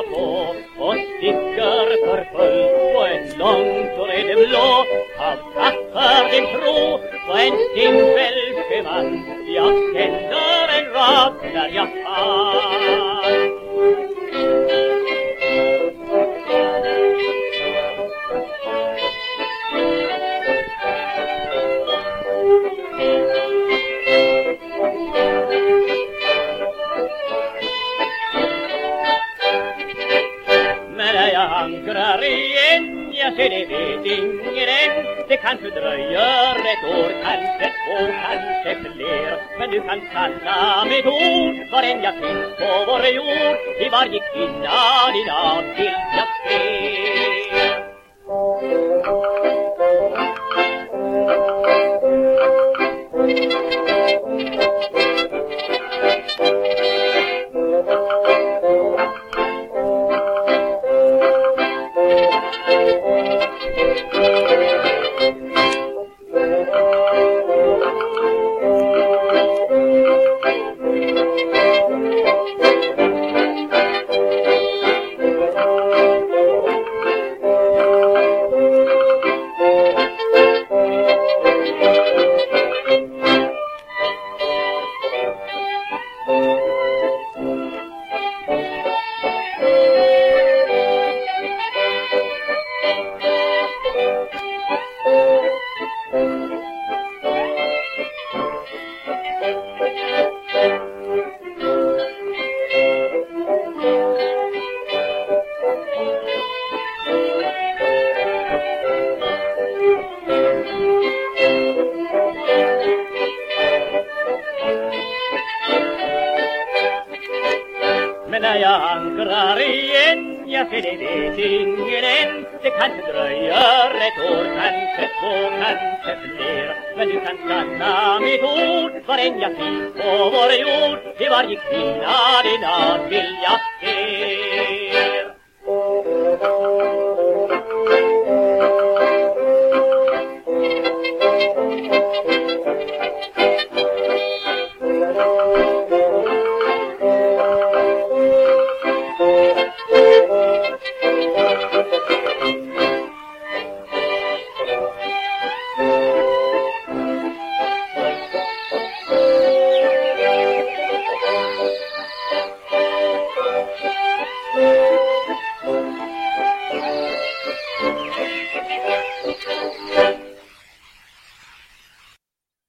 jag på och stickar för fullt på en lång torrede blå. Han tappar din tro på en simpel man. Jag känner en rad där jag kan. Jag ankrar igen, jag ser det vet ingen än. Det kanske dröjer ett år, kanske två, kanske fler. Men du kan sanna mitt ord, var än jag finns på vår jord. I varje kvinna din avbild jag ser. Men när jag ankrar igen, jag ser det vet ingen än Det kanske dröjer ett år, kanske två, kanske fler Men du kan sanna mitt ord, var än jag finns på vår jord I varje kvinna din avbild jag se